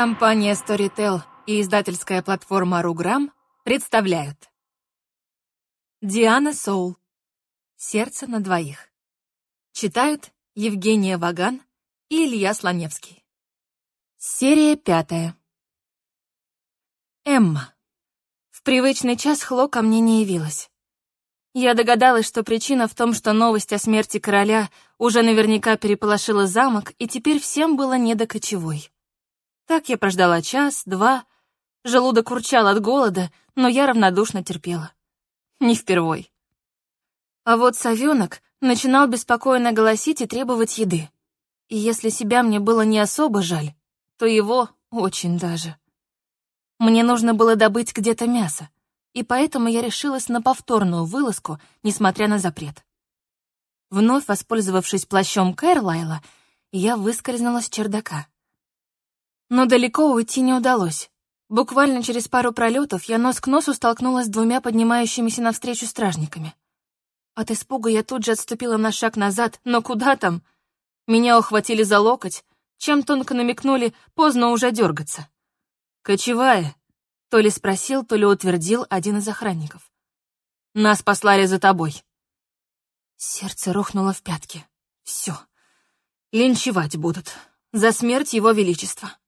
Компания Storytel и издательская платформа Руграм представляют. Диана Соул. «Сердце на двоих» Читают Евгения Ваган и Илья Слоневский. Серия пятая. Эмма. В привычный час Хло ко мне не явилась. Я догадалась, что причина в том, что новость о смерти короля уже наверняка переполошила замок, и теперь всем было не до кочевой. Так я прождала час, два. Желудок урчал от голода, но я равнодушно терпела. Не впервой. А вот совенок начинал беспокойно голосить и требовать еды. И если себя мне было не особо жаль, то его очень даже. Мне нужно было добыть где-то мясо, и поэтому я решилась на повторную вылазку, несмотря на запрет. Вновь воспользовавшись плащом Кэрлайла, я выскользнула с чердака. Но далеко уйти не удалось. Буквально через пару пролетов я нос к носу столкнулась с двумя поднимающимися навстречу стражниками. От испуга я тут же отступила на шаг назад, но куда там? Меня ухватили за локоть, чем тонко намекнули, поздно уже дергаться. «Кочевая», — то ли спросил, то ли утвердил один из охранников. «Нас послали за тобой». Сердце рухнуло в пятки. Все. Линчевать будут. За смерть его величества.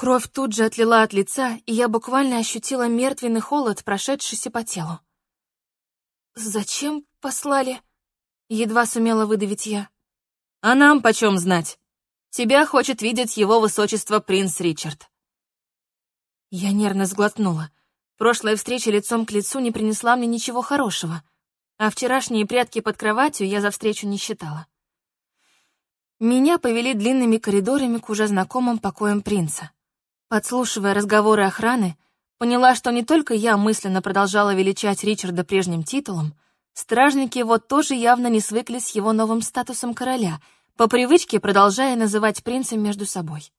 Кровь тут же отлила от лица, и я буквально ощутила мертвенный холод, прошедшийся по телу. «Зачем послали?» — едва сумела выдавить я. «А нам почем знать? Тебя хочет видеть его высочество принц Ричард». Я нервно сглотнула. Прошлая встреча лицом к лицу не принесла мне ничего хорошего, а вчерашние прятки под кроватью я за встречу не считала. Меня повели длинными коридорами к уже знакомым покоям принца. Подслушивая разговоры охраны, поняла, что не только я мысленно продолжала величать Ричарда прежним титулом, стражники вот тоже явно не свыклись с его новым статусом короля, по привычке продолжая называть принцем между собой.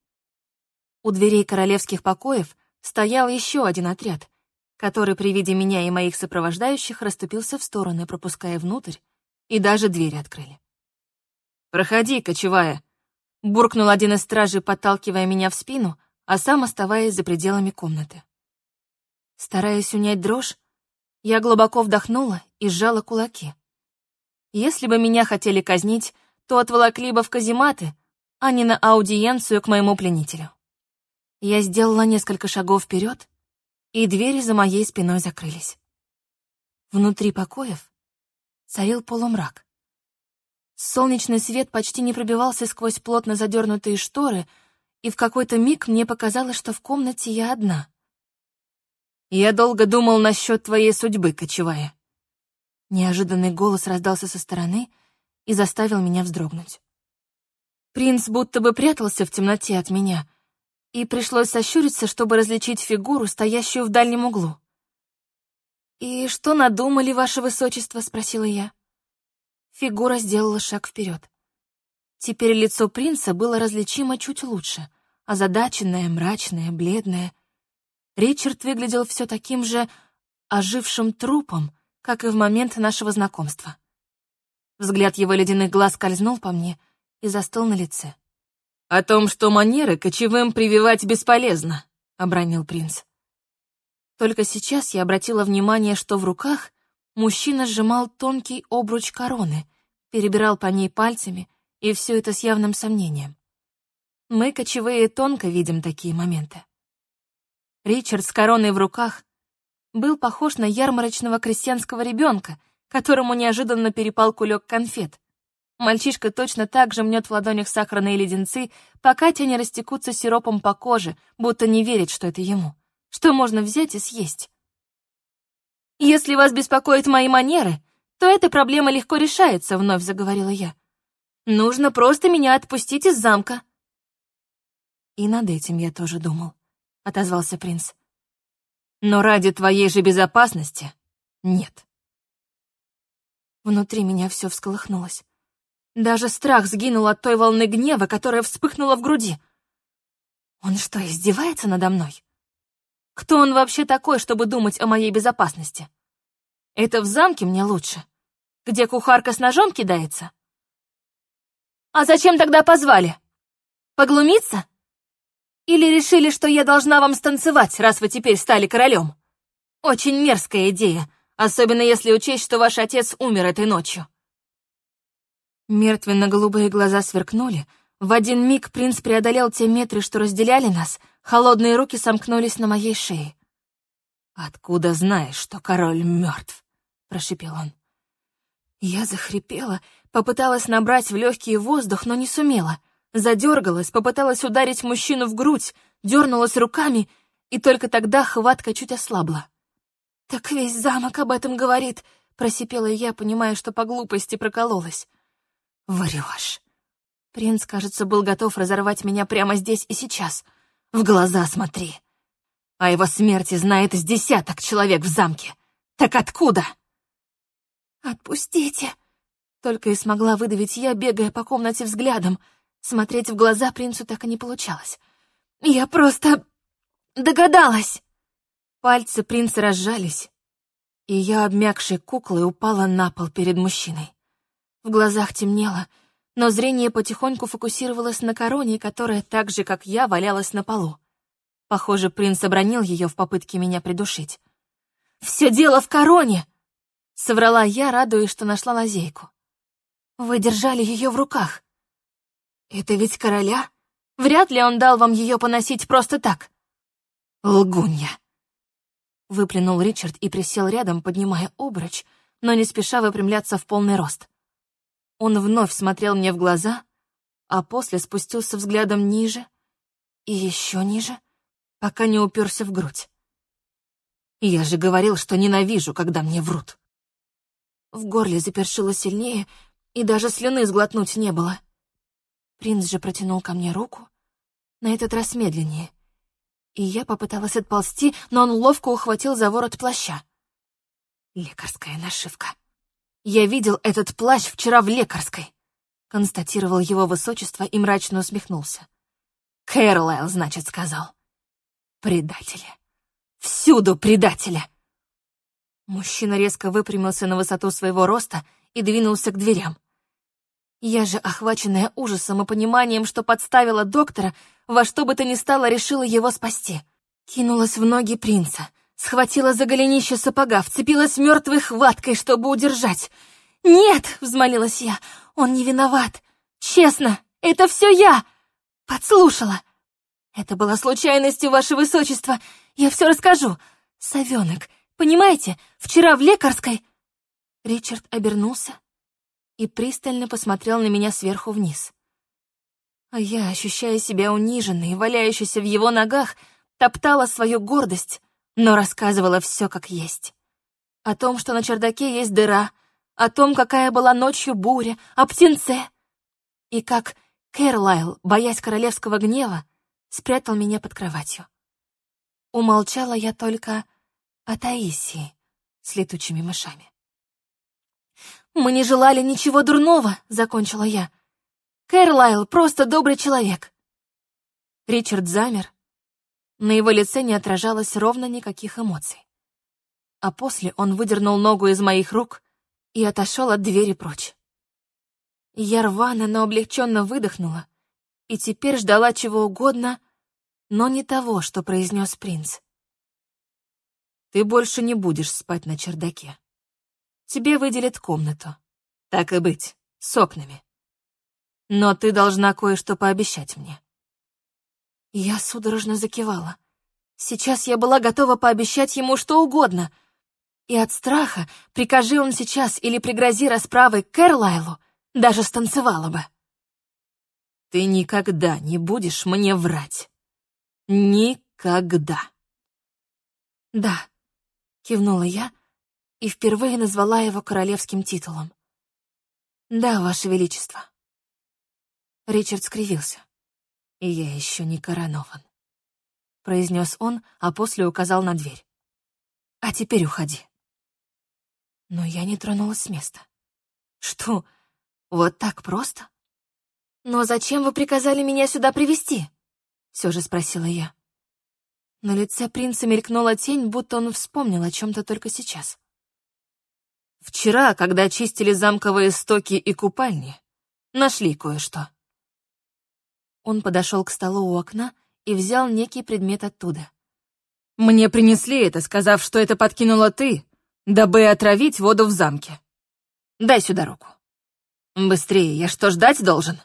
У дверей королевских покоев стоял еще один отряд, который при виде меня и моих сопровождающих расступился в стороны, пропуская внутрь, и даже двери открыли. «Проходи, кочевая!» — буркнул один из стражей, подталкивая меня в спину — а сам оставаясь за пределами комнаты. Стараясь унять дрожь, я глубоко вдохнула и сжала кулаки. Если бы меня хотели казнить, то отволокли бы в казематы, а не на аудиенцию к моему пленителю. Я сделала несколько шагов вперед, и двери за моей спиной закрылись. Внутри покоев царил полумрак. Солнечный свет почти не пробивался сквозь плотно задернутые шторы — и в какой-то миг мне показалось, что в комнате я одна. «Я долго думал насчет твоей судьбы, кочевая». Неожиданный голос раздался со стороны и заставил меня вздрогнуть. Принц будто бы прятался в темноте от меня, и пришлось сощуриться, чтобы различить фигуру, стоящую в дальнем углу. «И что надумали, ваше высочество?» — спросила я. Фигура сделала шаг вперед. Теперь лицо принца было различимо чуть лучше, озадаченное, мрачное, бледное. Ричард выглядел все таким же ожившим трупом, как и в момент нашего знакомства. Взгляд его ледяных глаз скользнул по мне и застыл на лице. «О том, что манеры кочевым прививать бесполезно», — обронил принц. Только сейчас я обратила внимание, что в руках мужчина сжимал тонкий обруч короны, перебирал по ней пальцами — и все это с явным сомнением. Мы, кочевые, тонко видим такие моменты. Ричард с короной в руках был похож на ярмарочного крестьянского ребенка, которому неожиданно перепал кулек конфет. Мальчишка точно так же мнет в ладонях сахарные леденцы, пока те не растекутся сиропом по коже, будто не верит, что это ему. Что можно взять и съесть. «Если вас беспокоят мои манеры, то эта проблема легко решается», — вновь заговорила я. Нужно просто меня отпустить из замка». «И над этим я тоже думал», — отозвался принц. «Но ради твоей же безопасности нет». Внутри меня все всколыхнулось. Даже страх сгинул от той волны гнева, которая вспыхнула в груди. Он что, издевается надо мной? Кто он вообще такой, чтобы думать о моей безопасности? Это в замке мне лучше, где кухарка с ножом кидается? «А зачем тогда позвали? Поглумиться? Или решили, что я должна вам станцевать, раз вы теперь стали королем? Очень мерзкая идея, особенно если учесть, что ваш отец умер этой ночью». Мертвенно-голубые глаза сверкнули. В один миг принц преодолел те метры, что разделяли нас, холодные руки сомкнулись на моей шее. «Откуда знаешь, что король мертв?» — прошипел он. Я захрипела, попыталась набрать в легкий воздух, но не сумела. Задергалась, попыталась ударить мужчину в грудь, дернулась руками, и только тогда хватка чуть ослабла. «Так весь замок об этом говорит», — просипела я, понимая, что по глупости прокололась. «Врешь». Принц, кажется, был готов разорвать меня прямо здесь и сейчас. В глаза смотри. О его смерти знает из десяток человек в замке. Так откуда? «Отпустите!» Только и смогла выдавить я, бегая по комнате взглядом. Смотреть в глаза принцу так и не получалось. «Я просто... догадалась!» Пальцы принца разжались, и я, обмякшей куклой, упала на пол перед мужчиной. В глазах темнело, но зрение потихоньку фокусировалось на короне, которая так же, как я, валялась на полу. Похоже, принц обронил ее в попытке меня придушить. «Все дело в короне!» — соврала я, радуясь, что нашла лазейку. «Вы держали ее в руках. Это ведь короля? Вряд ли он дал вам ее поносить просто так». «Лгунья!» Выплюнул Ричард и присел рядом, поднимая обруч, но не спеша выпрямляться в полный рост. Он вновь смотрел мне в глаза, а после спустился взглядом ниже и еще ниже — пока не уперся в грудь. Я же говорил, что ненавижу, когда мне врут. В горле запершило сильнее, и даже слюны сглотнуть не было. Принц же протянул ко мне руку, на этот раз медленнее, и я попыталась отползти, но он ловко ухватил за ворот плаща. Лекарская нашивка. Я видел этот плащ вчера в лекарской, констатировал его высочество и мрачно усмехнулся. Кэрлайл, значит, сказал. Предатели. Всюду предатели. Мужчина резко выпрямился на высоту своего роста и двинулся к дверям. Я же, охваченная ужасом и пониманием, что подставила доктора, во что бы то ни стало решила его спасти. Кинулась в ноги принца, схватила за голенище сапога, вцепилась мертвой хваткой, чтобы удержать. «Нет!» — взмолилась я. «Он не виноват! Честно, это все я!» Подслушала. Это была случайностью, ваше высочество. Я все расскажу. Совенок, понимаете, вчера в лекарской...» Ричард обернулся и пристально посмотрел на меня сверху вниз. А я, ощущая себя униженной, валяющейся в его ногах, топтала свою гордость, но рассказывала все как есть. О том, что на чердаке есть дыра, о том, какая была ночью буря, о птенце. И как Кэрлайл, боясь королевского гнева, спрятал меня под кроватью. Умолчала я только о Таисии с летучими мышами. «Мы не желали ничего дурного», — закончила я. «Кэрлайл просто добрый человек». Ричард замер. На его лице не отражалось ровно никаких эмоций. А после он выдернул ногу из моих рук и отошел от двери прочь. Я рвано, но облегченно выдохнула, и теперь ждала чего угодно, но не того, что произнес принц. «Ты больше не будешь спать на чердаке. Тебе выделят комнату. Так и быть, с окнами. Но ты должна кое-что пообещать мне». Я судорожно закивала. Сейчас я была готова пообещать ему что угодно. И от страха, прикажи он сейчас или пригрози расправой Кэрлайлу, даже станцевала бы. Ты никогда не будешь мне врать. Никогда. Да, кивнула я и впервые назвала его королевским титулом. Да, Ваше Величество. Ричард скривился. И я еще не коронован. Произнес он, а после указал на дверь. А теперь уходи. Но я не тронулась с места. Что, вот так просто? «Но зачем вы приказали меня сюда привести? все же спросила я. На лице принца мелькнула тень, будто он вспомнил о чем-то только сейчас. «Вчера, когда чистили замковые стоки и купальни, нашли кое-что». Он подошел к столу у окна и взял некий предмет оттуда. «Мне принесли это, сказав, что это подкинула ты, дабы отравить воду в замке. Дай сюда руку. Быстрее, я что, ждать должен?»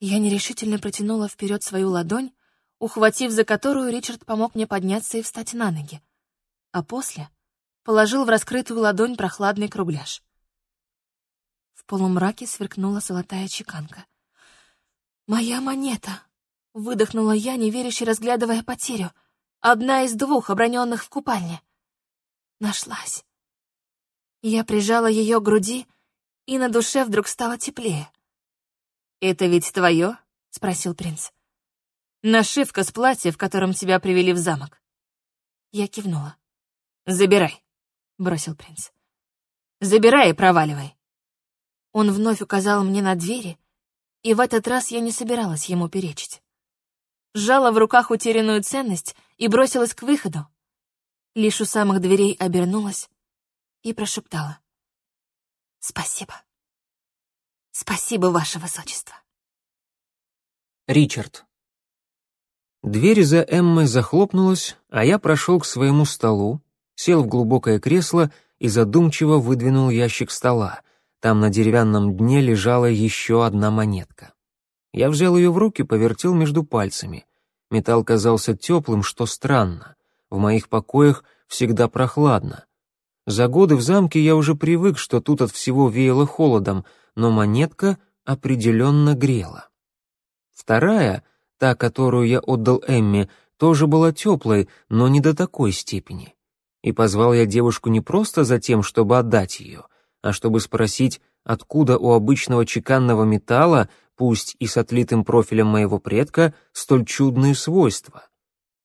Я нерешительно протянула вперед свою ладонь, ухватив за которую Ричард помог мне подняться и встать на ноги, а после положил в раскрытую ладонь прохладный кругляш. В полумраке сверкнула золотая чеканка. «Моя монета!» — выдохнула я, неверяще разглядывая потерю. «Одна из двух, оброненных в купальне». Нашлась. Я прижала ее к груди, и на душе вдруг стало теплее. «Это ведь твое?» — спросил принц. «Нашивка с платья, в котором тебя привели в замок». Я кивнула. «Забирай», — бросил принц. «Забирай и проваливай». Он вновь указал мне на двери, и в этот раз я не собиралась ему перечить. Сжала в руках утерянную ценность и бросилась к выходу. Лишь у самых дверей обернулась и прошептала. «Спасибо». Спасибо, Ваше Высочество. Ричард. Дверь за Эммой захлопнулась, а я прошел к своему столу, сел в глубокое кресло и задумчиво выдвинул ящик стола. Там на деревянном дне лежала еще одна монетка. Я взял ее в руки, повертел между пальцами. Металл казался теплым, что странно. В моих покоях всегда прохладно. За годы в замке я уже привык, что тут от всего веяло холодом — но монетка определенно грела. Вторая, та, которую я отдал Эмме, тоже была теплой, но не до такой степени. И позвал я девушку не просто за тем, чтобы отдать ее, а чтобы спросить, откуда у обычного чеканного металла, пусть и с отлитым профилем моего предка, столь чудные свойства.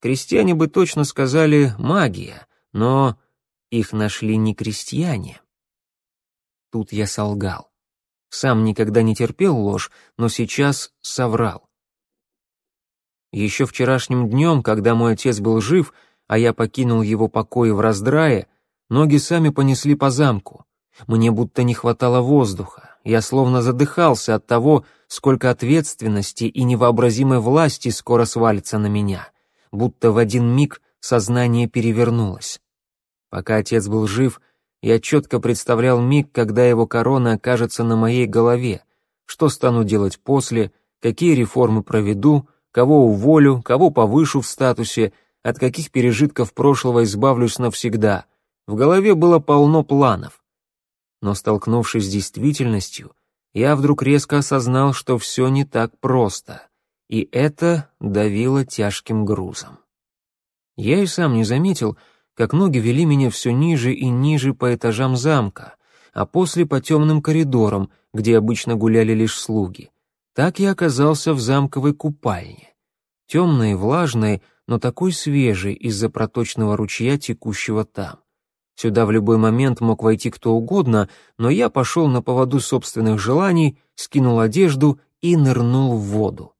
Крестьяне бы точно сказали «магия», но их нашли не крестьяне. Тут я солгал. Сам никогда не терпел ложь, но сейчас соврал. Еще вчерашним днем, когда мой отец был жив, а я покинул его покои в раздрае, ноги сами понесли по замку. Мне будто не хватало воздуха. Я словно задыхался от того, сколько ответственности и невообразимой власти скоро свалится на меня. Будто в один миг сознание перевернулось. Пока отец был жив, я четко представлял миг, когда его корона окажется на моей голове, что стану делать после, какие реформы проведу, кого уволю, кого повышу в статусе, от каких пережитков прошлого избавлюсь навсегда. В голове было полно планов. Но столкнувшись с действительностью, я вдруг резко осознал, что все не так просто, и это давило тяжким грузом. Я и сам не заметил, как ноги вели меня все ниже и ниже по этажам замка, а после по темным коридорам, где обычно гуляли лишь слуги. Так я оказался в замковой купальне. Темной, влажной, но такой свежей из-за проточного ручья, текущего там. Сюда в любой момент мог войти кто угодно, но я пошел на поводу собственных желаний, скинул одежду и нырнул в воду.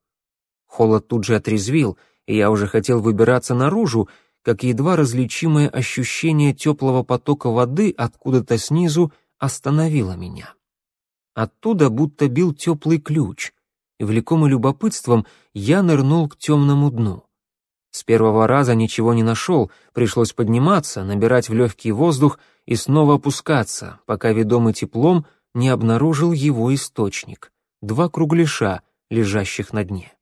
Холод тут же отрезвил, и я уже хотел выбираться наружу, как едва различимое ощущение теплого потока воды откуда-то снизу остановило меня. Оттуда будто бил теплый ключ, и, влекомый любопытством, я нырнул к темному дну. С первого раза ничего не нашел, пришлось подниматься, набирать в легкий воздух и снова опускаться, пока, ведомый теплом, не обнаружил его источник — два кругляша, лежащих на дне.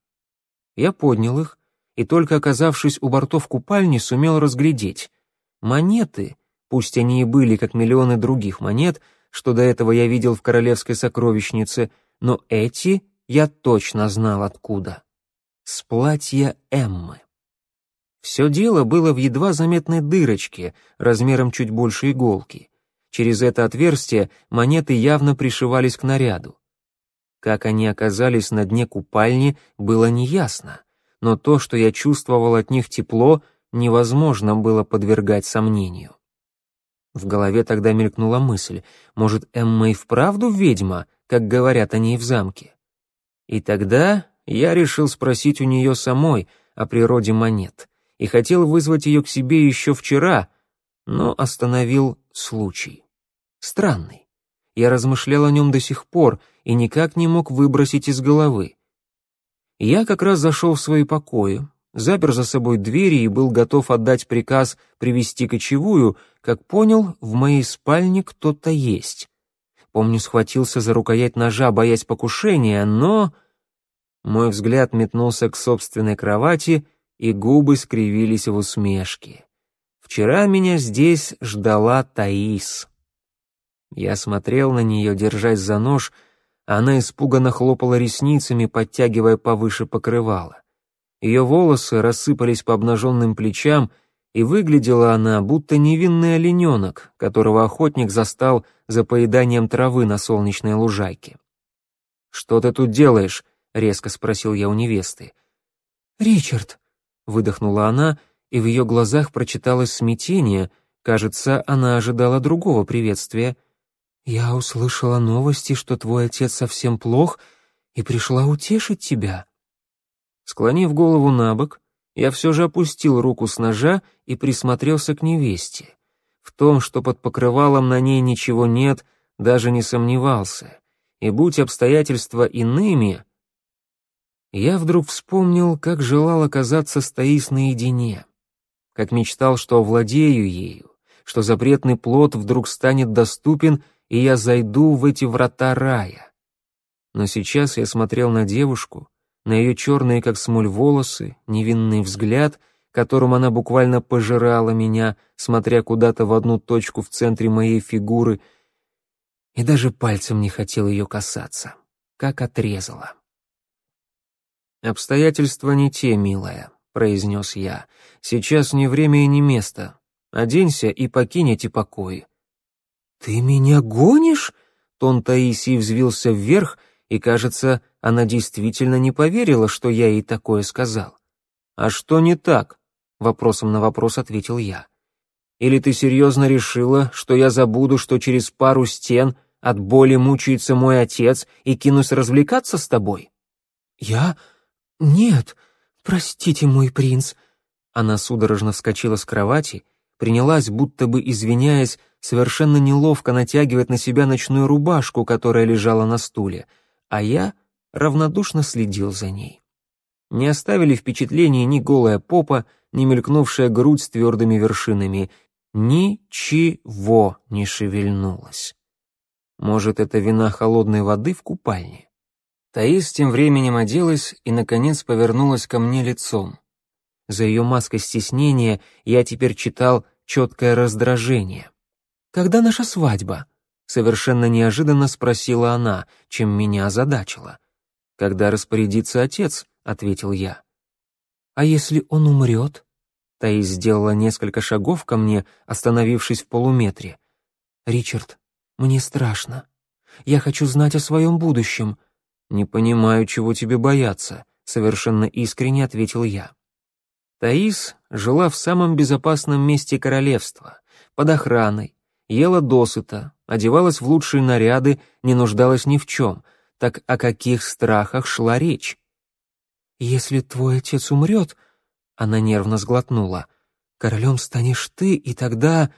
Я поднял их, и только оказавшись у бортов купальни, сумел разглядеть. Монеты, пусть они и были как миллионы других монет, что до этого я видел в королевской сокровищнице, но эти я точно знал откуда. С платья Эммы. Все дело было в едва заметной дырочке, размером чуть больше иголки. Через это отверстие монеты явно пришивались к наряду. Как они оказались на дне купальни, было неясно но то, что я чувствовал от них тепло, невозможно было подвергать сомнению. В голове тогда мелькнула мысль, может, Эмма и вправду ведьма, как говорят о ней в замке? И тогда я решил спросить у нее самой о природе монет и хотел вызвать ее к себе еще вчера, но остановил случай. Странный. Я размышлял о нем до сих пор и никак не мог выбросить из головы. Я как раз зашел в свои покои, запер за собой двери и был готов отдать приказ привести кочевую, как понял, в моей спальне кто-то есть. Помню, схватился за рукоять ножа, боясь покушения, но... Мой взгляд метнулся к собственной кровати, и губы скривились в усмешке. Вчера меня здесь ждала Таис. Я смотрел на нее, держась за нож, она испуганно хлопала ресницами, подтягивая повыше покрывала. Ее волосы рассыпались по обнаженным плечам, и выглядела она, будто невинный олененок, которого охотник застал за поеданием травы на солнечной лужайке. «Что ты тут делаешь?» — резко спросил я у невесты. «Ричард», — выдохнула она, и в ее глазах прочиталось смятение, кажется, она ожидала другого приветствия — «Я услышала новости, что твой отец совсем плох, и пришла утешить тебя». Склонив голову на бок, я все же опустил руку с ножа и присмотрелся к невесте. В том, что под покрывалом на ней ничего нет, даже не сомневался. И будь обстоятельства иными, я вдруг вспомнил, как желал оказаться с Таис наедине, как мечтал, что овладею ею, что запретный плод вдруг станет доступен — и я зайду в эти врата рая. Но сейчас я смотрел на девушку, на ее черные, как смоль, волосы, невинный взгляд, которым она буквально пожирала меня, смотря куда-то в одну точку в центре моей фигуры, и даже пальцем не хотел ее касаться, как отрезала. «Обстоятельства не те, милая», — произнес я. «Сейчас не время и не место. Оденься и покинь эти покои. «Ты меня гонишь?» Тон Таисии взвился вверх, и, кажется, она действительно не поверила, что я ей такое сказал. «А что не так?» — вопросом на вопрос ответил я. «Или ты серьезно решила, что я забуду, что через пару стен от боли мучается мой отец и кинусь развлекаться с тобой?» «Я? Нет. Простите, мой принц». Она судорожно вскочила с кровати, принялась, будто бы извиняясь, совершенно неловко натягивать на себя ночную рубашку, которая лежала на стуле, а я равнодушно следил за ней. Не оставили впечатления ни голая попа, ни мелькнувшая грудь с твердыми вершинами. Ничего не шевельнулось. Может, это вина холодной воды в купальне? Таис тем временем оделась и, наконец, повернулась ко мне лицом. За ее маской стеснения я теперь читал четкое раздражение. «Когда наша свадьба?» — совершенно неожиданно спросила она, чем меня озадачила. «Когда распорядится отец?» — ответил я. «А если он умрет?» Таис сделала несколько шагов ко мне, остановившись в полуметре. «Ричард, мне страшно. Я хочу знать о своем будущем». «Не понимаю, чего тебе бояться», — совершенно искренне ответил я. Таис жила в самом безопасном месте королевства, под охраной, ела досыта, одевалась в лучшие наряды, не нуждалась ни в чем. Так о каких страхах шла речь? «Если твой отец умрет...» — она нервно сглотнула. «Королем станешь ты, и тогда...»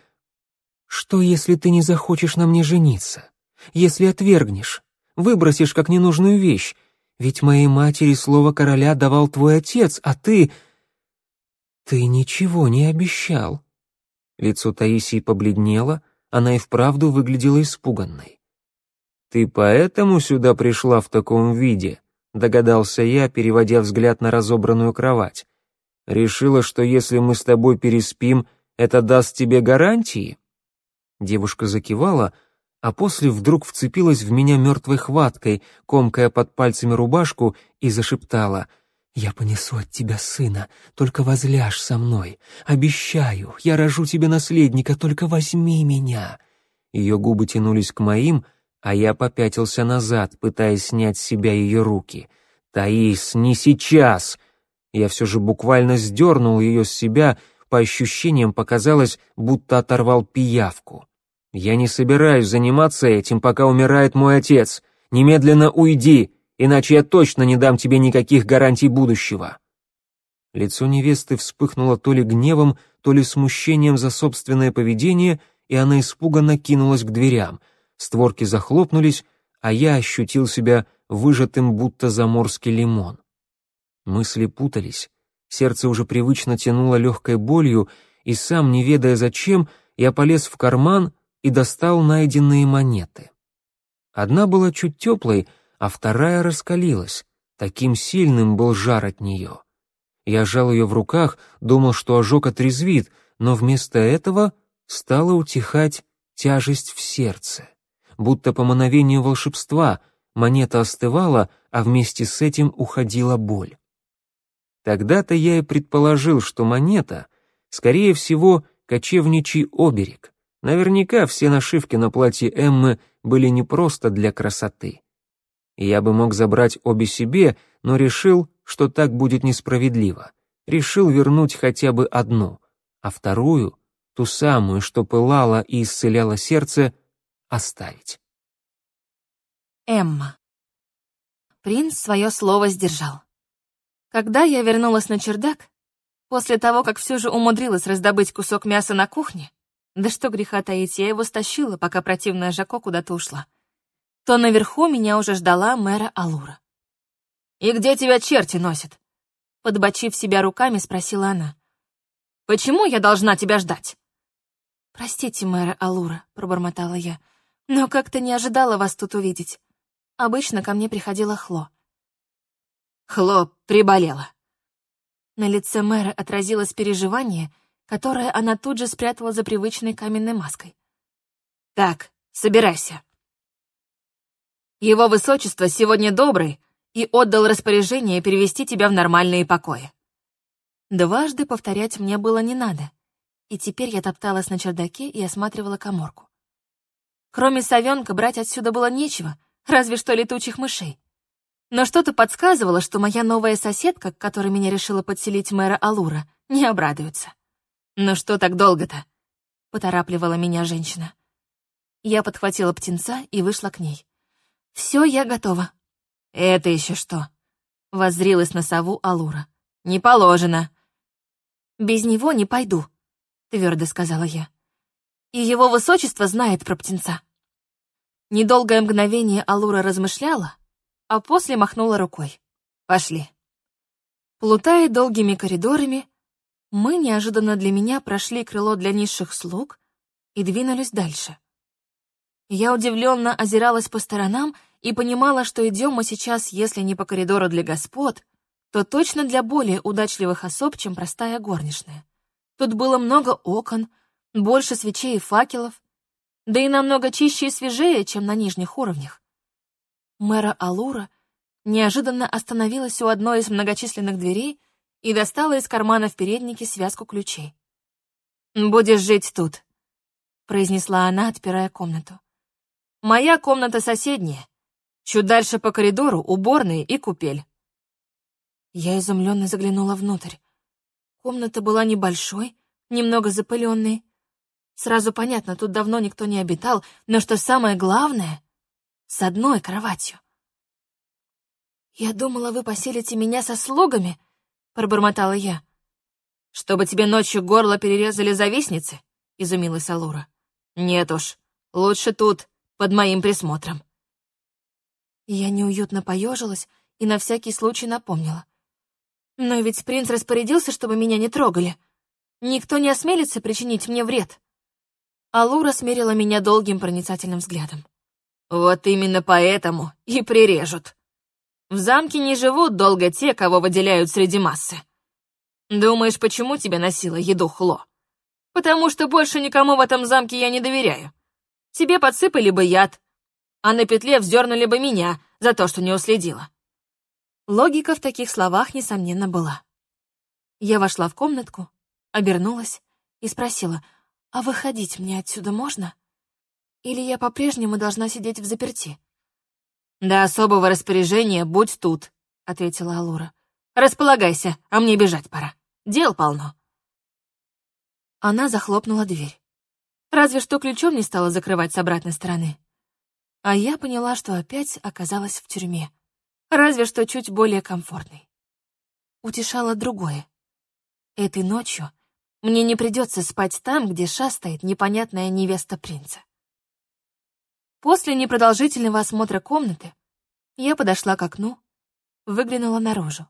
«Что, если ты не захочешь на мне жениться? Если отвергнешь? Выбросишь как ненужную вещь? Ведь моей матери слово короля давал твой отец, а ты...» «Ты ничего не обещал». Лицо Таисии побледнело, она и вправду выглядела испуганной. «Ты поэтому сюда пришла в таком виде?» — догадался я, переводя взгляд на разобранную кровать. «Решила, что если мы с тобой переспим, это даст тебе гарантии?» Девушка закивала, а после вдруг вцепилась в меня мертвой хваткой, комкая под пальцами рубашку, и зашептала — «Я понесу от тебя сына, только возляжь со мной. Обещаю, я рожу тебе наследника, только возьми меня». Ее губы тянулись к моим, а я попятился назад, пытаясь снять с себя ее руки. «Таис, не сейчас!» Я все же буквально сдернул ее с себя, по ощущениям показалось, будто оторвал пиявку. «Я не собираюсь заниматься этим, пока умирает мой отец. Немедленно уйди!» иначе я точно не дам тебе никаких гарантий будущего». Лицо невесты вспыхнуло то ли гневом, то ли смущением за собственное поведение, и она испуганно кинулась к дверям. Створки захлопнулись, а я ощутил себя выжатым, будто заморский лимон. Мысли путались. Сердце уже привычно тянуло легкой болью, и сам, не ведая зачем, я полез в карман и достал найденные монеты. Одна была чуть теплой, а вторая раскалилась. Таким сильным был жар от нее. Я сжал ее в руках, думал, что ожог отрезвит, но вместо этого стала утихать тяжесть в сердце. Будто по мановению волшебства монета остывала, а вместе с этим уходила боль. Тогда-то я и предположил, что монета, скорее всего, кочевничий оберег. Наверняка все нашивки на платье Эммы были не просто для красоты. Я бы мог забрать обе себе, но решил, что так будет несправедливо. Решил вернуть хотя бы одну, а вторую, ту самую, что пылала и исцеляла сердце, оставить. Эмма. Принц свое слово сдержал. Когда я вернулась на чердак, после того, как все же умудрилась раздобыть кусок мяса на кухне, да что греха таить, я его стащила, пока противная Жако куда-то ушла, то наверху меня уже ждала мэра Алура. «И где тебя черти носят?» Подбочив себя руками, спросила она. «Почему я должна тебя ждать?» «Простите, мэра Алура», — пробормотала я, «но как-то не ожидала вас тут увидеть. Обычно ко мне приходила Хло. Хлоп приболела. На лице мэра отразилось переживание, которое она тут же спрятала за привычной каменной маской. «Так, собирайся. Его высочество сегодня добрый и отдал распоряжение перевести тебя в нормальные покои». Дважды повторять мне было не надо, и теперь я топталась на чердаке и осматривала коморку. Кроме совенка брать отсюда было нечего, разве что летучих мышей. Но что-то подсказывало, что моя новая соседка, к которой меня решила подселить мэра Алура, не обрадуется. «Ну что так долго-то?» — поторапливала меня женщина. Я подхватила птенца и вышла к ней. «Все, я готова». «Это еще что?» — воззрилась на сову Алура. «Не положено». «Без него не пойду», — твердо сказала я. «И его высочество знает про птенца». Недолгое мгновение Алура размышляла, а после махнула рукой. «Пошли». Плутая долгими коридорами, мы неожиданно для меня прошли крыло для низших слуг и двинулись дальше. Я удивленно озиралась по сторонам и понимала, что идем мы сейчас, если не по коридору для господ, то точно для более удачливых особ, чем простая горничная. Тут было много окон, больше свечей и факелов, да и намного чище и свежее, чем на нижних уровнях мэра Алура неожиданно остановилась у одной из многочисленных дверей и достала из кармана в переднике связку ключей. «Будешь жить тут», — произнесла она, отпирая комнату. «Моя комната соседняя. Чуть дальше по коридору уборные и купель». Я изумленно заглянула внутрь. Комната была небольшой, немного запыленной. Сразу понятно, тут давно никто не обитал, но что самое главное — с одной кроватью. «Я думала, вы поселите меня со слугами», — пробормотала я. «Чтобы тебе ночью горло перерезали завистницы?» — изумилась Алура. «Нет уж, лучше тут, под моим присмотром». Я неуютно поежилась и на всякий случай напомнила. «Но ведь принц распорядился, чтобы меня не трогали. Никто не осмелится причинить мне вред». Алура смерила меня долгим проницательным взглядом. Вот именно поэтому и прирежут. В замке не живут долго те, кого выделяют среди массы. Думаешь, почему тебя носила еду Хло? Потому что больше никому в этом замке я не доверяю. Тебе подсыпали бы яд, а на петле вздернули бы меня за то, что не уследила. Логика в таких словах, несомненно, была. Я вошла в комнатку, обернулась и спросила, «А выходить мне отсюда можно?» Или я по-прежнему должна сидеть в заперти?» «До особого распоряжения будь тут», — ответила Алура. «Располагайся, а мне бежать пора. Дел полно». Она захлопнула дверь. Разве что ключом не стала закрывать с обратной стороны. А я поняла, что опять оказалась в тюрьме. Разве что чуть более комфортной. Утешало другое. Этой ночью мне не придется спать там, где шастает непонятная невеста принца. После непродолжительного осмотра комнаты я подошла к окну, выглянула наружу.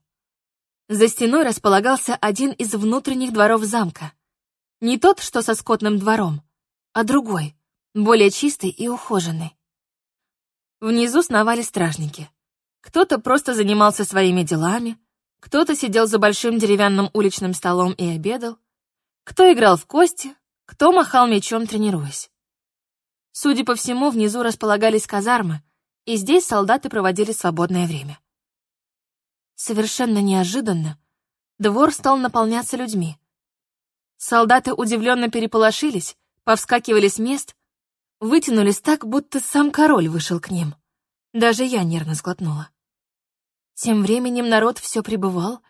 За стеной располагался один из внутренних дворов замка. Не тот, что со скотным двором, а другой, более чистый и ухоженный. Внизу сновали стражники. Кто-то просто занимался своими делами, кто-то сидел за большим деревянным уличным столом и обедал, кто играл в кости, кто махал мечом, тренируясь. Судя по всему, внизу располагались казармы, и здесь солдаты проводили свободное время. Совершенно неожиданно двор стал наполняться людьми. Солдаты удивленно переполошились, повскакивали с мест, вытянулись так, будто сам король вышел к ним. Даже я нервно сглотнула. Тем временем народ все пребывал,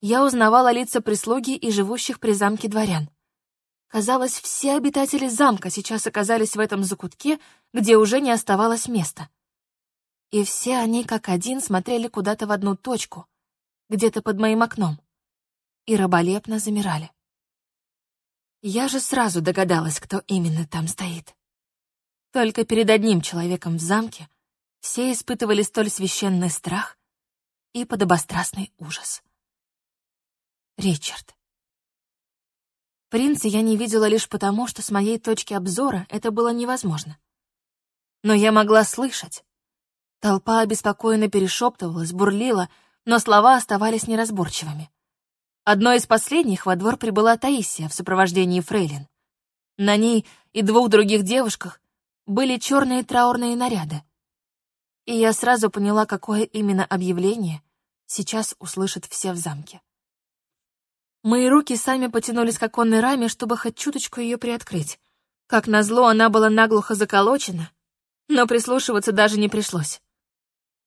я узнавала лица прислуги и живущих при замке дворян. Казалось, все обитатели замка сейчас оказались в этом закутке, где уже не оставалось места. И все они как один смотрели куда-то в одну точку, где-то под моим окном, и раболепно замирали. Я же сразу догадалась, кто именно там стоит. Только перед одним человеком в замке все испытывали столь священный страх, и подобострастный ужас. Ричард. Принца я не видела лишь потому, что с моей точки обзора это было невозможно. Но я могла слышать. Толпа обеспокоенно перешептывалась, бурлила, но слова оставались неразборчивыми. Одной из последних во двор прибыла Таисия в сопровождении фрейлин. На ней и двух других девушках были черные траурные наряды, и я сразу поняла, какое именно объявление сейчас услышат все в замке. Мои руки сами потянулись к оконной раме, чтобы хоть чуточку ее приоткрыть. Как назло, она была наглухо заколочена, но прислушиваться даже не пришлось.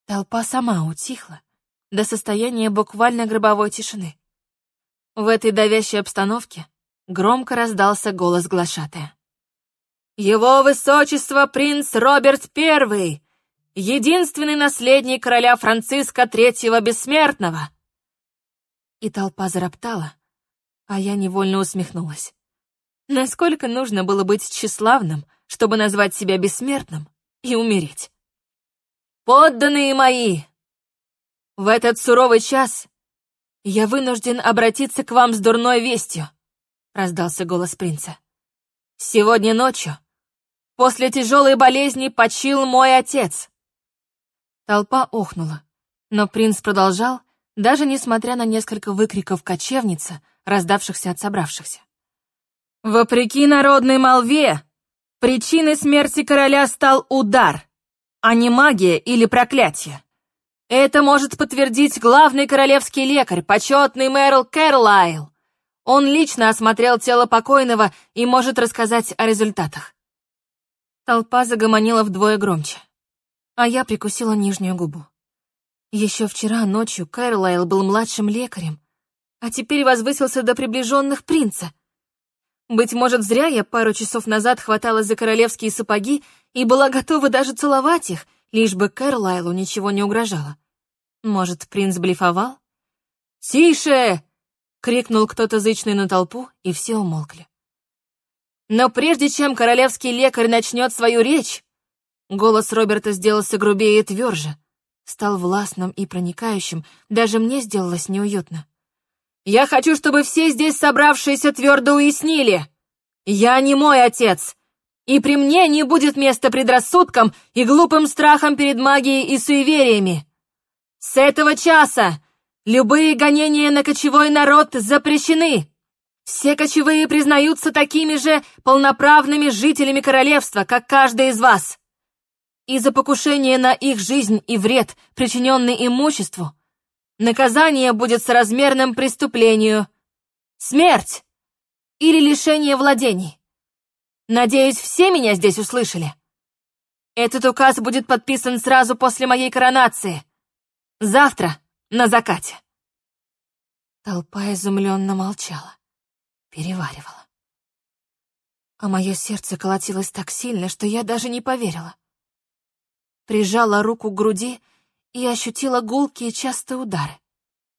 Толпа сама утихла до состояния буквально гробовой тишины. В этой давящей обстановке громко раздался голос глашатая. «Его высочество принц Роберт Первый единственный наследник короля Франциска Третьего Бессмертного!» И толпа зароптала, а я невольно усмехнулась. Насколько нужно было быть тщеславным, чтобы назвать себя бессмертным и умереть? «Подданные мои! В этот суровый час я вынужден обратиться к вам с дурной вестью», — раздался голос принца. «Сегодня ночью, после тяжелой болезни, почил мой отец. Толпа охнула, но принц продолжал, даже несмотря на несколько выкриков кочевницы, раздавшихся от собравшихся. «Вопреки народной молве, причиной смерти короля стал удар, а не магия или проклятие. Это может подтвердить главный королевский лекарь, почетный Мэрил Кэрлайл. Он лично осмотрел тело покойного и может рассказать о результатах». Толпа загомонила вдвое громче а я прикусила нижнюю губу. Еще вчера ночью Кэрлайл был младшим лекарем, а теперь возвысился до приближенных принца. Быть может, зря я пару часов назад хваталась за королевские сапоги и была готова даже целовать их, лишь бы Кэрлайлу ничего не угрожало. Может, принц блефовал? «Тише!» — крикнул кто-то зычный на толпу, и все умолкли. Но прежде чем королевский лекарь начнет свою речь, Голос Роберта сделался грубее и тверже, стал властным и проникающим, даже мне сделалось неуютно. «Я хочу, чтобы все здесь собравшиеся твердо уяснили. Я не мой отец, и при мне не будет места предрассудкам и глупым страхам перед магией и суевериями. С этого часа любые гонения на кочевой народ запрещены. Все кочевые признаются такими же полноправными жителями королевства, как каждый из вас и за покушение на их жизнь и вред, причиненный имуществу, наказание будет соразмерным преступлению. Смерть или лишение владений. Надеюсь, все меня здесь услышали. Этот указ будет подписан сразу после моей коронации. Завтра, на закате. Толпа изумленно молчала, переваривала. А мое сердце колотилось так сильно, что я даже не поверила прижала руку к груди и ощутила гулкие частые удары.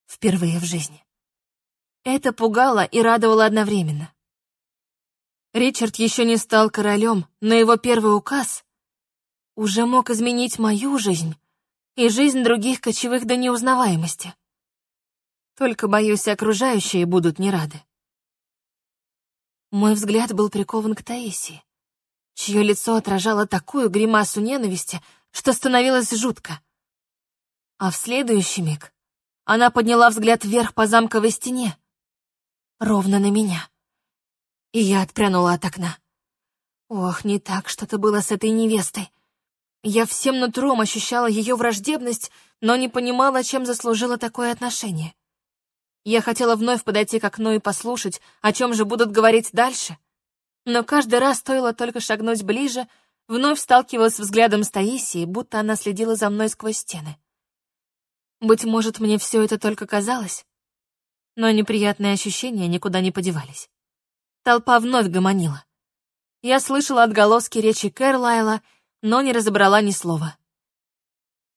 Впервые в жизни. Это пугало и радовало одновременно. Ричард еще не стал королем, но его первый указ уже мог изменить мою жизнь и жизнь других кочевых до неузнаваемости. Только, боюсь, окружающие будут не рады. Мой взгляд был прикован к Таисии, чье лицо отражало такую гримасу ненависти, что становилось жутко. А в следующий миг она подняла взгляд вверх по замковой стене, ровно на меня. И я отпрянула от окна. Ох, не так что-то было с этой невестой. Я всем нутром ощущала ее враждебность, но не понимала, чем заслужила такое отношение. Я хотела вновь подойти к окну и послушать, о чем же будут говорить дальше. Но каждый раз стоило только шагнуть ближе, вновь сталкивалась взглядом с Таисией, будто она следила за мной сквозь стены. Быть может, мне все это только казалось, но неприятные ощущения никуда не подевались. Толпа вновь гомонила. Я слышала отголоски речи Кэрлайла, но не разобрала ни слова.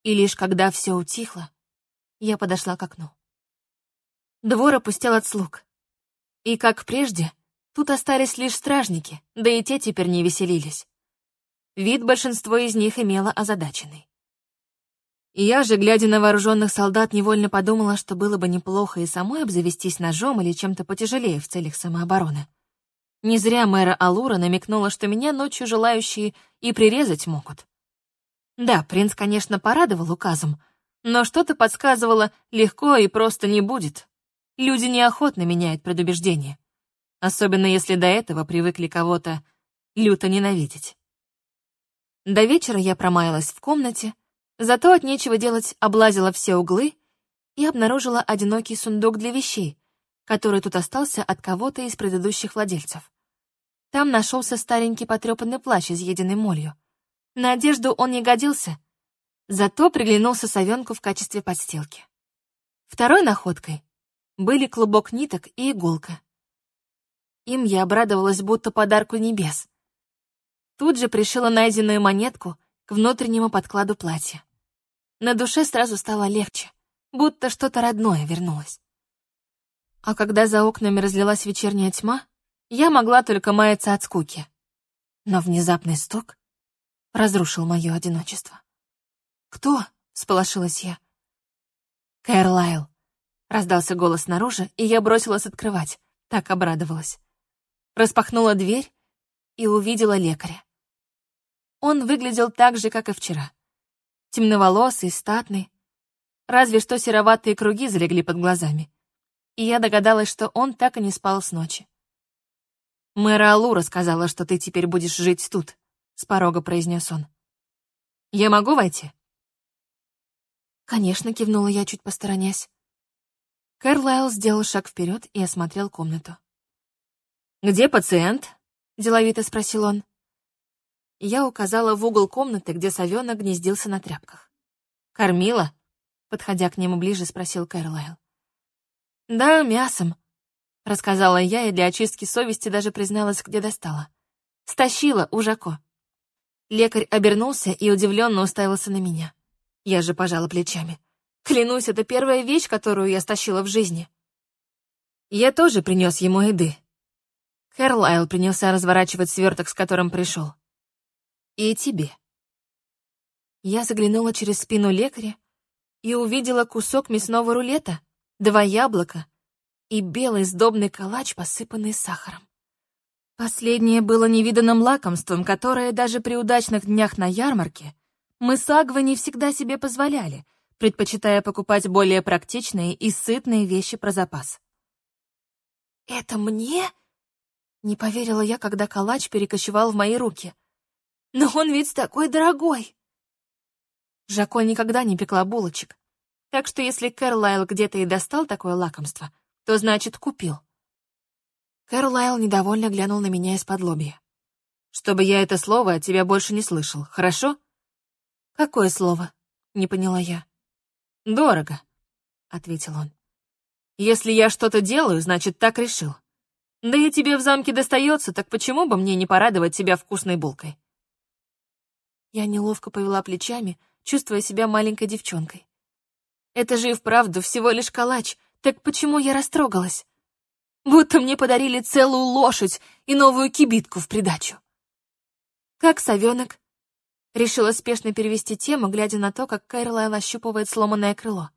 И лишь когда все утихло, я подошла к окну. Двор опустел от слуг. И, как прежде, тут остались лишь стражники, да и те теперь не веселились. Вид большинство из них имело озадаченный. И я же, глядя на вооруженных солдат, невольно подумала, что было бы неплохо и самой обзавестись ножом или чем-то потяжелее в целях самообороны. Не зря мэра Алура намекнула, что меня ночью желающие и прирезать могут. Да, принц, конечно, порадовал указом, но что-то подсказывало, легко и просто не будет. Люди неохотно меняют предубеждения, особенно если до этого привыкли кого-то люто ненавидеть. До вечера я промаялась в комнате, зато от нечего делать облазила все углы и обнаружила одинокий сундук для вещей, который тут остался от кого-то из предыдущих владельцев. Там нашелся старенький потрепанный плащ, изъеденный молью. На одежду он не годился, зато приглянулся совенку в качестве подстилки. Второй находкой были клубок ниток и иголка. Им я обрадовалась будто подарку небес. Тут же пришила найденную монетку к внутреннему подкладу платья. На душе сразу стало легче, будто что-то родное вернулось. А когда за окнами разлилась вечерняя тьма, я могла только маяться от скуки. Но внезапный стук разрушил мое одиночество. «Кто?» — сполошилась я. «Кэрлайл», — раздался голос снаружи, и я бросилась открывать, так обрадовалась. Распахнула дверь и увидела лекаря. Он выглядел так же, как и вчера. Темноволосый, статный, разве что сероватые круги залегли под глазами. И я догадалась, что он так и не спал с ночи. «Мэра Алура сказала, что ты теперь будешь жить тут», — с порога произнес он. «Я могу войти?» «Конечно», — кивнула я, чуть посторонясь. Кэрлайл сделал шаг вперед и осмотрел комнату. «Где пациент?» — деловито спросил он. Я указала в угол комнаты, где совенок гнездился на тряпках. «Кормила?» — подходя к нему ближе, спросил Кэрлайл. «Да, мясом», Рассказала я и для очистки совести даже призналась, где достала. Стащила у Жако. Лекарь обернулся и удивленно уставился на меня. Я же пожала плечами. Клянусь, это первая вещь, которую я стащила в жизни. Я тоже принес ему еды. Кэрлайл принялся разворачивать сверток, с которым пришел. И тебе. Я заглянула через спину лекаря и увидела кусок мясного рулета, два яблока и белый сдобный калач, посыпанный сахаром. Последнее было невиданным лакомством, которое даже при удачных днях на ярмарке мы с Агвой не всегда себе позволяли, предпочитая покупать более практичные и сытные вещи про запас. «Это мне?» Не поверила я, когда калач перекочевал в мои руки. «Но он ведь такой дорогой!» Жако никогда не пекла булочек, так что если Кэрлайл где-то и достал такое лакомство — то значит купил. Кэрлайл недовольно глянул на меня из-под лобья. «Чтобы я это слово от тебя больше не слышал, хорошо?» «Какое слово?» — не поняла я. «Дорого», — ответил он. «Если я что-то делаю, значит, так решил. Да и тебе в замке достается, так почему бы мне не порадовать тебя вкусной булкой?» Я неловко повела плечами, чувствуя себя маленькой девчонкой. Это же и вправду всего лишь калач, так почему я растрогалась? Будто мне подарили целую лошадь и новую кибитку в придачу. Как совенок? Решила спешно перевести тему, глядя на то, как Кэрлайл ощупывает сломанное крыло.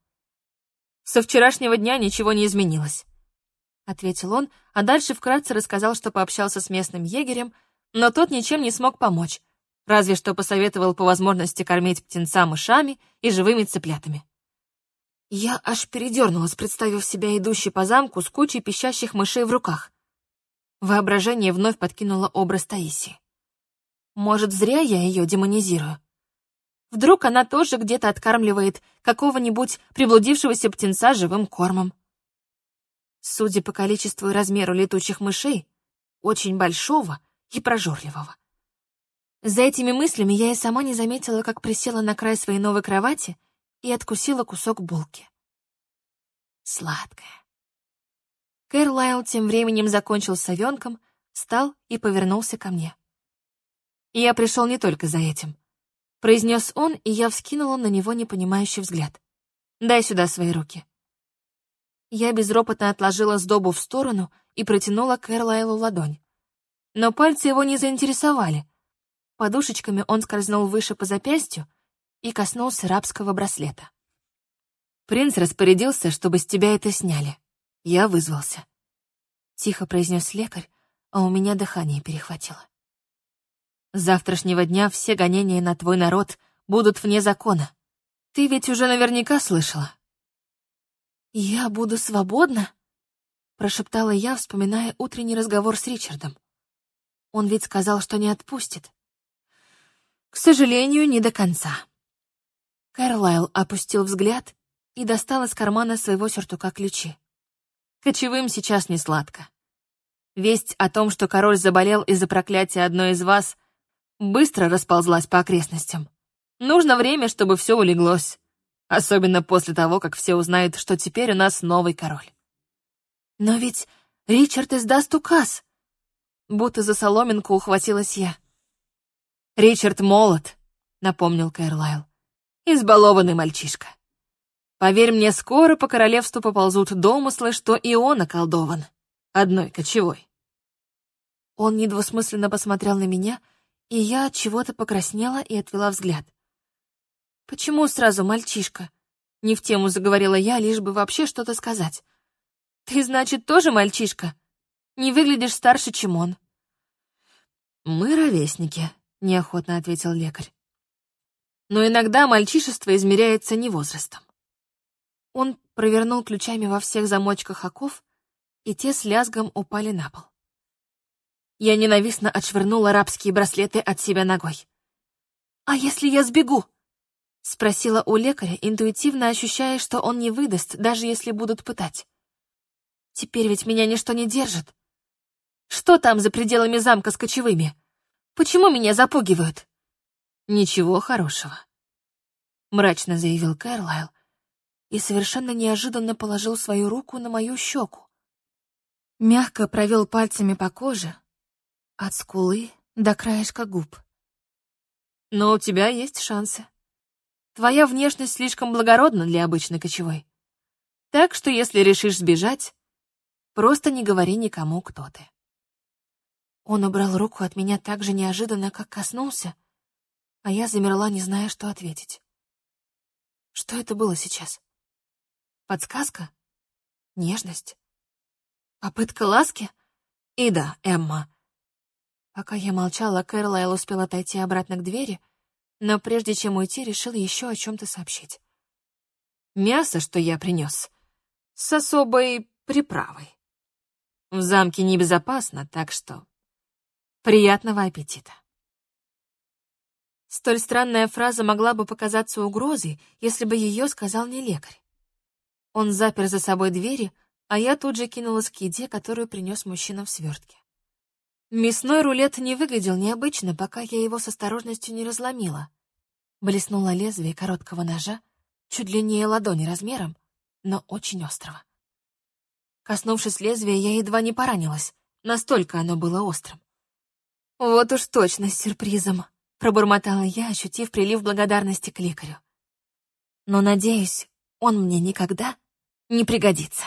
Со вчерашнего дня ничего не изменилось», — ответил он, а дальше вкратце рассказал, что пообщался с местным егерем, но тот ничем не смог помочь, разве что посоветовал по возможности кормить птенца мышами и живыми цыплятами. Я аж передернулась, представив себя идущей по замку с кучей пищащих мышей в руках. Воображение вновь подкинуло образ Таисии. Может, зря я ее демонизирую? Вдруг она тоже где-то откармливает какого-нибудь приблудившегося птенца живым кормом. Судя по количеству и размеру летучих мышей, очень большого и прожорливого. За этими мыслями я и сама не заметила, как присела на край своей новой кровати и откусила кусок булки. Сладкая. Кэрлайл тем временем закончил с совенком, встал и повернулся ко мне. «Я пришел не только за этим», — произнес он, и я вскинула на него непонимающий взгляд. «Дай сюда свои руки». Я безропотно отложила сдобу в сторону и протянула Кэрлайлу ладонь. Но пальцы его не заинтересовали. Подушечками он скользнул выше по запястью, и коснулся рабского браслета. «Принц распорядился, чтобы с тебя это сняли. Я вызвался», — тихо произнес лекарь, а у меня дыхание перехватило. «С завтрашнего дня все гонения на твой народ будут вне закона. Ты ведь уже наверняка слышала». «Я буду свободна?» — прошептала я, вспоминая утренний разговор с Ричардом. Он ведь сказал, что не отпустит. «К сожалению, не до конца», Кэрлайл опустил взгляд и достал из кармана своего сюртука ключи. Кочевым сейчас не сладко. Весть о том, что король заболел из-за проклятия одной из вас, быстро расползлась по окрестностям. Нужно время, чтобы все улеглось. Особенно после того, как все узнают, что теперь у нас новый король. Но ведь Ричард издаст указ. Будто за соломинку ухватилась я. Ричард молод, напомнил Кэрлайл. Избалованный мальчишка. Поверь мне, скоро по королевству поползут домыслы, что и он околдован. Одной кочевой. Он недвусмысленно посмотрел на меня, и я от чего-то покраснела и отвела взгляд. «Почему сразу мальчишка?» Не в тему заговорила я, лишь бы вообще что-то сказать. «Ты, значит, тоже мальчишка? Не выглядишь старше, чем он». «Мы ровесники», — неохотно ответил лекарь но иногда мальчишество измеряется не возрастом. Он провернул ключами во всех замочках оков, и те с лязгом упали на пол. Я ненавистно отшвырнула арабские браслеты от себя ногой. «А если я сбегу?» — спросила у лекаря, интуитивно ощущая, что он не выдаст, даже если будут пытать. «Теперь ведь меня ничто не держит. Что там за пределами замка с кочевыми? Почему меня запугивают?» «Ничего хорошего», — мрачно заявил Кэрлайл и совершенно неожиданно положил свою руку на мою щеку. Мягко провел пальцами по коже, от скулы до краешка губ. «Но у тебя есть шансы. Твоя внешность слишком благородна для обычной кочевой. Так что если решишь сбежать, просто не говори никому, кто ты». Он убрал руку от меня так же неожиданно, как коснулся — а я замерла, не зная, что ответить. Что это было сейчас? Подсказка? Нежность? Попытка ласки? И да, Эмма. Пока я молчала, Кэролайл успел отойти обратно к двери, но прежде чем уйти, решил еще о чем-то сообщить. Мясо, что я принес, с особой приправой. В замке небезопасно, так что приятного аппетита. Столь странная фраза могла бы показаться угрозой, если бы ее сказал не лекарь. Он запер за собой двери, а я тут же кинулась к еде, которую принес мужчина в свертке. Мясной рулет не выглядел необычно, пока я его с осторожностью не разломила. Блеснуло лезвие короткого ножа, чуть длиннее ладони размером, но очень острого. Коснувшись лезвия, я едва не поранилась, настолько оно было острым. Вот уж точно с сюрпризом. Пробормотала я, ощутив прилив благодарности к лекарю. Но, надеюсь, он мне никогда не пригодится.